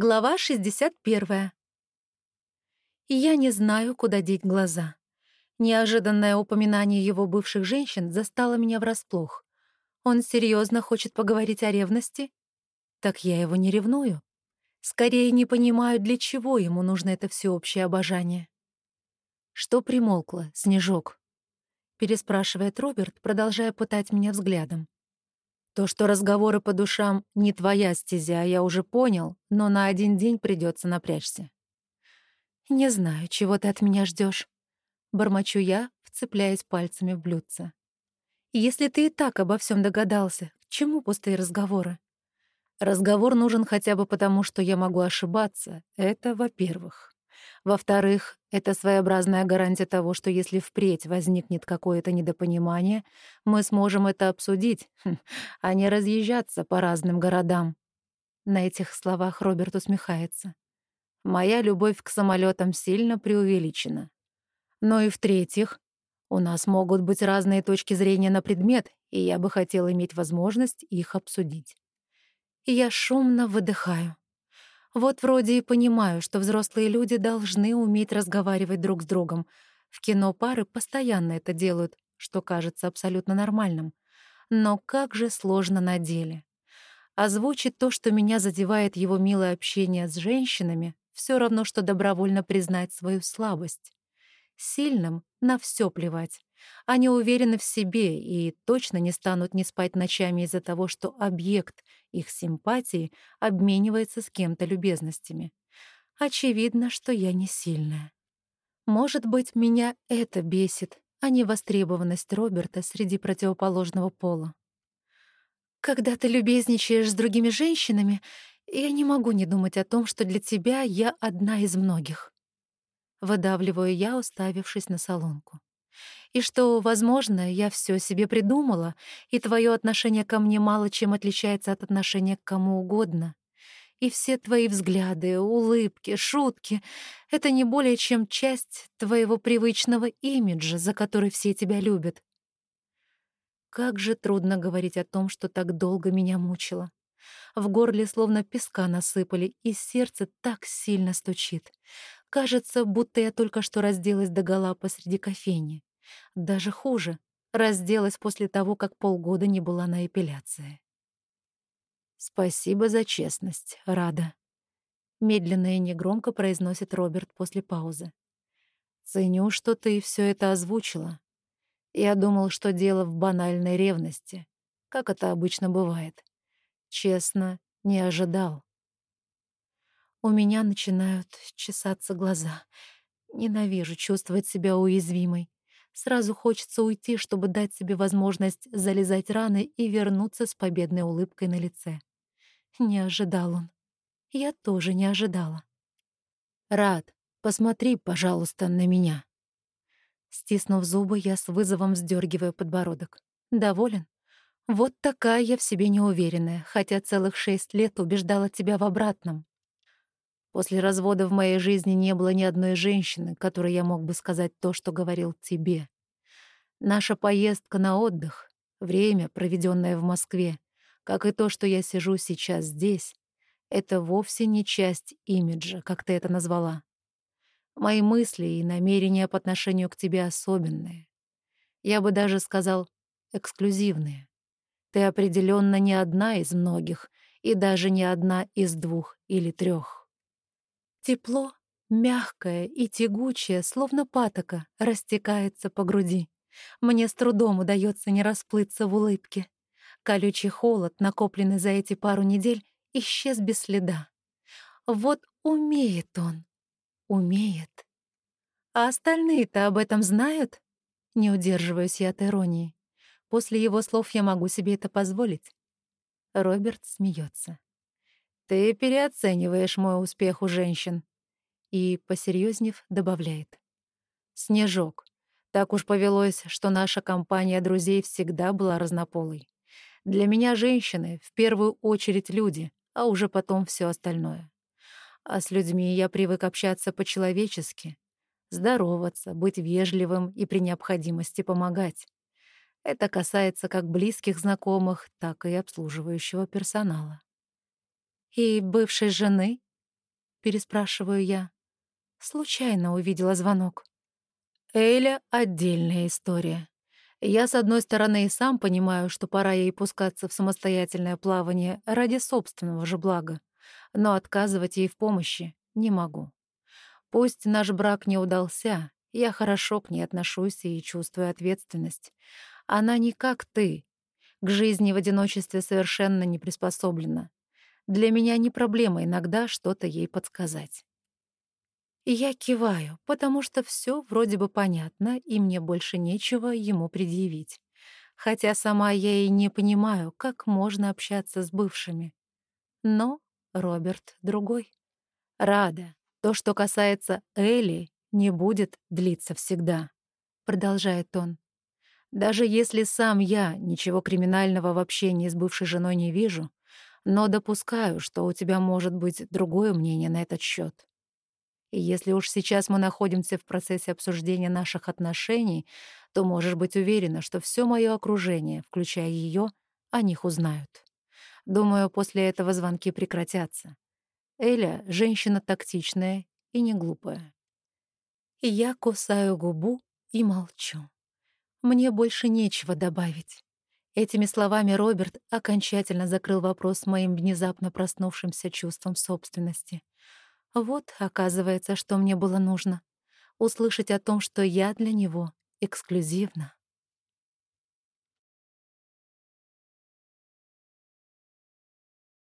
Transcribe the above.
Глава 61. Я не знаю, куда деть глаза. Неожиданное упоминание его бывших женщин застало меня врасплох. Он серьезно хочет поговорить о ревности? Так я его не ревную. Скорее, не понимаю, для чего ему нужно это всеобщее обожание. Что примолкло, Снежок? Переспрашивает Роберт, продолжая пытать меня взглядом. То, что разговоры по душам не твоя стезя, я уже понял, но на один день придется напрячься. «Не знаю, чего ты от меня ждешь, бормочу я, вцепляясь пальцами в блюдце. «Если ты и так обо всем догадался, к чему пустые разговоры?» Разговор нужен хотя бы потому, что я могу ошибаться. Это во-первых. Во-вторых, это своеобразная гарантия того, что если впредь возникнет какое-то недопонимание, мы сможем это обсудить, хм, а не разъезжаться по разным городам. На этих словах Роберт усмехается. Моя любовь к самолетам сильно преувеличена. Но и в-третьих, у нас могут быть разные точки зрения на предмет, и я бы хотел иметь возможность их обсудить. Я шумно выдыхаю. Вот вроде и понимаю, что взрослые люди должны уметь разговаривать друг с другом. В кино пары постоянно это делают, что кажется абсолютно нормальным. Но как же сложно на деле. Озвучить то, что меня задевает его милое общение с женщинами, все равно, что добровольно признать свою слабость. Сильным на все плевать. Они уверены в себе и точно не станут не спать ночами из-за того, что объект их симпатии обменивается с кем-то любезностями. Очевидно, что я не сильная. Может быть, меня это бесит, а не востребованность Роберта среди противоположного пола. Когда ты любезничаешь с другими женщинами, я не могу не думать о том, что для тебя я одна из многих. Выдавливаю я, уставившись на солонку и что, возможно, я все себе придумала, и твое отношение ко мне мало чем отличается от отношения к кому угодно. И все твои взгляды, улыбки, шутки — это не более чем часть твоего привычного имиджа, за который все тебя любят. Как же трудно говорить о том, что так долго меня мучило. В горле словно песка насыпали, и сердце так сильно стучит. Кажется, будто я только что разделась догола посреди кофейни. Даже хуже, разделась после того, как полгода не была на эпиляции. «Спасибо за честность, Рада», — медленно и негромко произносит Роберт после паузы. «Ценю, что ты все это озвучила. Я думал, что дело в банальной ревности, как это обычно бывает. Честно, не ожидал». У меня начинают чесаться глаза. Ненавижу чувствовать себя уязвимой. Сразу хочется уйти, чтобы дать себе возможность залезать раны и вернуться с победной улыбкой на лице. Не ожидал он. Я тоже не ожидала. «Рад, посмотри, пожалуйста, на меня». Стиснув зубы, я с вызовом вздергиваю подбородок. «Доволен? Вот такая я в себе неуверенная, хотя целых шесть лет убеждала тебя в обратном. После развода в моей жизни не было ни одной женщины, которой я мог бы сказать то, что говорил тебе. Наша поездка на отдых, время, проведенное в Москве, как и то, что я сижу сейчас здесь, это вовсе не часть имиджа, как ты это назвала. Мои мысли и намерения по отношению к тебе особенные. Я бы даже сказал, эксклюзивные. Ты определенно не одна из многих, и даже не одна из двух или трех. Тепло, мягкое и тягучее, словно патока, растекается по груди. Мне с трудом удается не расплыться в улыбке. Колючий холод, накопленный за эти пару недель, исчез без следа. Вот умеет он, умеет. А остальные-то об этом знают? Не удерживаюсь я от иронии. После его слов я могу себе это позволить. Роберт смеется. «Ты переоцениваешь мой успех у женщин». И, посерьезнев, добавляет. «Снежок, так уж повелось, что наша компания друзей всегда была разнополой. Для меня женщины в первую очередь люди, а уже потом все остальное. А с людьми я привык общаться по-человечески, здороваться, быть вежливым и при необходимости помогать. Это касается как близких знакомых, так и обслуживающего персонала. И бывшей жены? — переспрашиваю я. Случайно увидела звонок. Эля — отдельная история. Я, с одной стороны, и сам понимаю, что пора ей пускаться в самостоятельное плавание ради собственного же блага, но отказывать ей в помощи не могу. Пусть наш брак не удался, я хорошо к ней отношусь и чувствую ответственность. Она не как ты, к жизни в одиночестве совершенно не приспособлена. Для меня не проблема иногда что-то ей подсказать. Я киваю, потому что все вроде бы понятно, и мне больше нечего ему предъявить. Хотя сама я и не понимаю, как можно общаться с бывшими. Но Роберт другой. Рада. То, что касается Элли, не будет длиться всегда, продолжает он. Даже если сам я ничего криминального в общении с бывшей женой не вижу, но допускаю, что у тебя может быть другое мнение на этот счет. И если уж сейчас мы находимся в процессе обсуждения наших отношений, то можешь быть уверена, что все мое окружение, включая ее, о них узнают. Думаю, после этого звонки прекратятся. Эля — женщина тактичная и не глупая. И я кусаю губу и молчу. Мне больше нечего добавить. Этими словами Роберт окончательно закрыл вопрос моим внезапно проснувшимся чувством собственности. Вот, оказывается, что мне было нужно. Услышать о том, что я для него эксклюзивна.